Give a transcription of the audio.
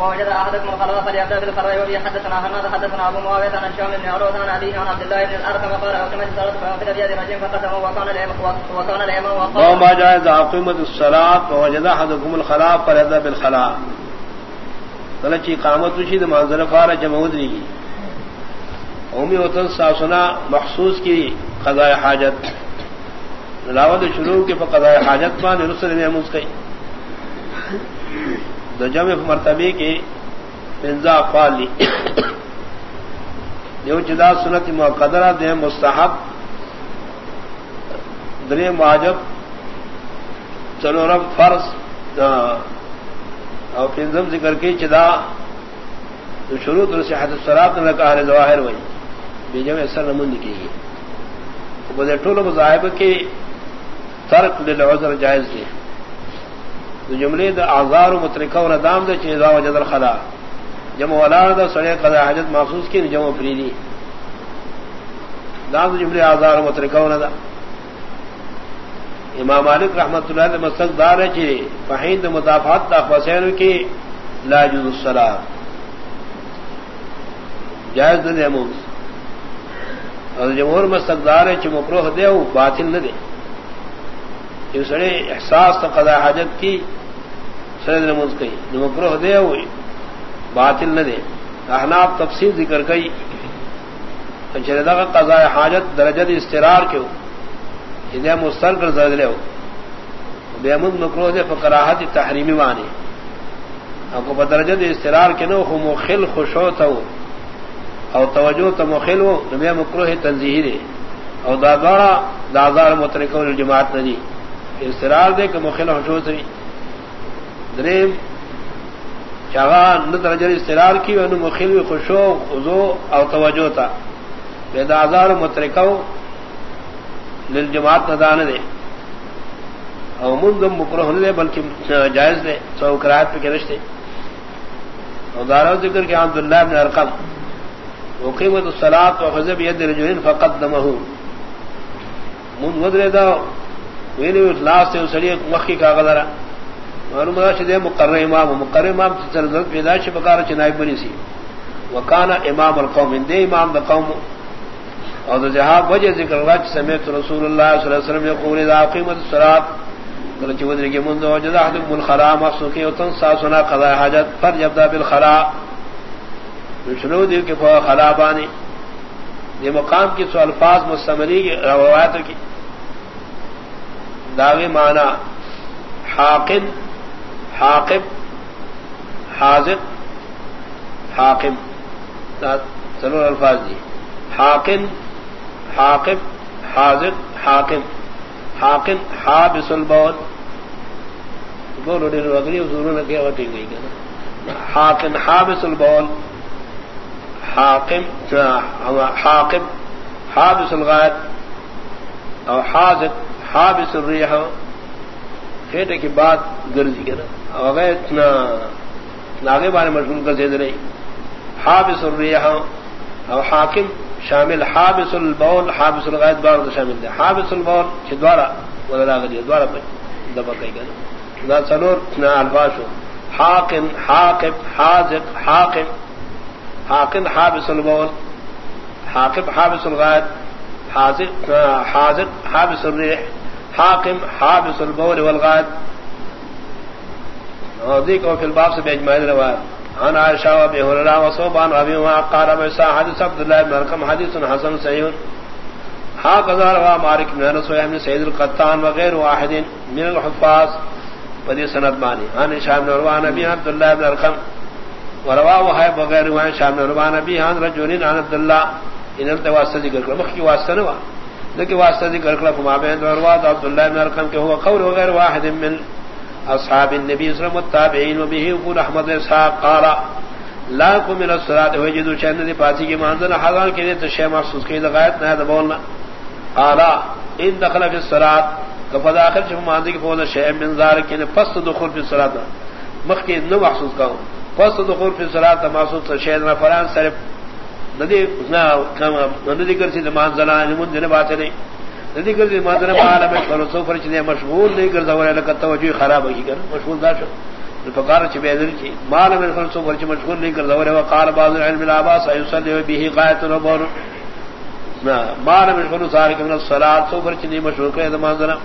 ووجد احدكم الخلاء فليبدا بالخلاء وبي حدثنا هناد حدثنا ابو معاويه عن الشام بن عروه عن ابيه عن عبد الله بن الارقم قال اقيمت الصلاه فاخذ بيد رجل فقدمه وكان الامام وكان الامام وقال ما جاء اذا اقيمت الصلاه ووجد احدكم الخلاء فليبدا بالخلاء. فلچی قامت وشید منظر فار جمعودری اومی وطن ساسنا مخصوص کی قضاء حاجت. لاود شروع کے قضاء حاجت مان رسل نے مسکئی دو جمع مرتبے کے پنزا لی دیو چدا سنت مقدرہ دے مستحب، درے واجب چلورم فرض اور پنزم ذکر کے چدا تو شروع تو صحت السرات نے کہا ہے ظواہر وہی بیجم اثر نمون کی گئی۔ بدے ٹول مذاہب کے ترک للعذر جائز کی جملے دا آزار و مترکہ و ندام دا چیزا و جدر خدا جمع ولار دا سڑے قضا حجت محسوس کی جمع فریدی دام دا جملے آزار و مترکہ و ندا امام مالک رحمت اللہ دا مستق دار ہے چی فحین دا مدافعات دا فسین کی لا جز السلام جائز دا دے موز اور جمہور مستقدار ہے چی مکروح دے ہو باطل نہ دے جو سڑے احساس تو قضا حاجت کی سرد نموز کئی. نمکروہ دے ہوئی. باطل نہ دے احناب تفصیل ذکر کئی. اچھا چردا کا قضاء حاجت درجت استرار کیوں ادے مستر کر درد لے ہو. بے امد مکروہ دے فکراہت تحریمی مانی آپ کو بدرجت استرار کے نو مخل خوش ہو. تو او توجہ تو مخل ہو. بے مکروہ تنظیح دے. او دادارا دادار مترکہ جماعت ندی. استرار دے کہ مخل خوش ہو. سوی دریم چاغان درجر استرار کی ونو مخیل خوشو خضو او توجہ تا. بیدا آزار مترکو للجماعت ندان دے. او مندم مکرہ دے، بلکہ جائز دے، سو کرایت پہ کرش دے. او دارو ذکر کہ عبداللہ بن ارقم، وقیمت الصلاة و خزب ید رجوین فقدمہو. مند ودرے دا وینو اطلاس سے اسڑی مخی کا غدرہ معلوم ہے مقرر امام مقرر امام سرزت پیدائش بکار چنائب بنی سی وکانا امام القوم دے امام دا قوم. اور جہاب وجہ ذکر رج سمیت رسول اللہ صلی اللہ علیہ وسلم یقول اذا قیمت الصلاة کلچ ودری کے منذ وجد احدکم الخلاء مخصوقی وطن ساسنا قضاء حاجت فر جبدا بالخلاء. شروع دیو کہ فوا خلاء بانی یہ مقام کی سو الفاظ مستمری کی روایت کی داغی معنی حاقن حاقب حاضر حاکم ضرور الفاظ جی حاکن حاقب حاضر حاکم حاکن حابس البول. بولو ڈیر اگلی حضور نے کیا وٹی گئی کہ حاکن حابس البول. حاکم حاقب، حابس الغائد اور حاضر حابس الریح. کھیٹے کی بات گرجی کے نا۔ اگر اتنا ناگے بارے مشغول کر دے رہی حابس الریح اور حاکم شامل۔ حابس البول، حابس الغائد بار شامل دے۔ حابس البول چھدوارا ولا گری دوارا پہ۔ دبا کئی گئے دا سنور اتنا الفاظ ہو۔ حاکم حاکم حاضق حاکم۔ حاکم، حابس البول۔ حاکم، حابس الغائد حاضق حاضق حابس الریح۔ حاکم، حابس البول والغائد والغائب ذیک و فی الباب سے بیجمائن روایت۔ عن عائشہ و ابی حررہ و صوبان ربی و قال ابیسا حدیث عبداللہ بن رکم حدیث حسن سیون حاق ازار و مارک من رسول احمد سید القطان وغیر واحد من الحفاظ پدی سند مانی عن شام نروان نبی عبداللہ بن رکم وروا وحیب وغیر وحیب شام نروان نبی عن رجولین عن عبداللہ۔ ان التواسط ذکر کرو مخی واسطہ نوا لیکن واسطہ ذکر کلا فما بین درواد عبداللہ بن ارقم کہ ہوا قول وغیر واحد من اصحاب النبی صلی اللہ علیہ وسلم والتابعین وبه يقول احمد اسحاق قال، لا کو من الصلاه وجدوا چند دی پاسی کی منزل حضان کے لیے تو شے محسوس کی لغایت نہ ہے، بولنا۔ قال، ان دخل في الصلاه فدا اخر جو ماضی کی بول شے من ذلك کہ فس دخول في الصلاه مخکی نو محسوس کا فس دخول في الصلاه محسوس شے نہ فران صرف، ندی نہ کم، ندی کرسی دمان زلان من دن بات نہیں۔ ندی گردی مادر زلان میں کرو سو فرچ نے مشغول نہیں کر زور لگا توجہ خراب ہوگی کر مشغول دا شو۔ فقار چ بے در کی۔ مال میں من فرسو فرچ مشغول نہیں کر دور وقال بعض العلم لا باس يصلي به قائت النبور ما مال من فرسو سارك من صلاۃ سو فرچ نہیں مشغول کرے نماز نہ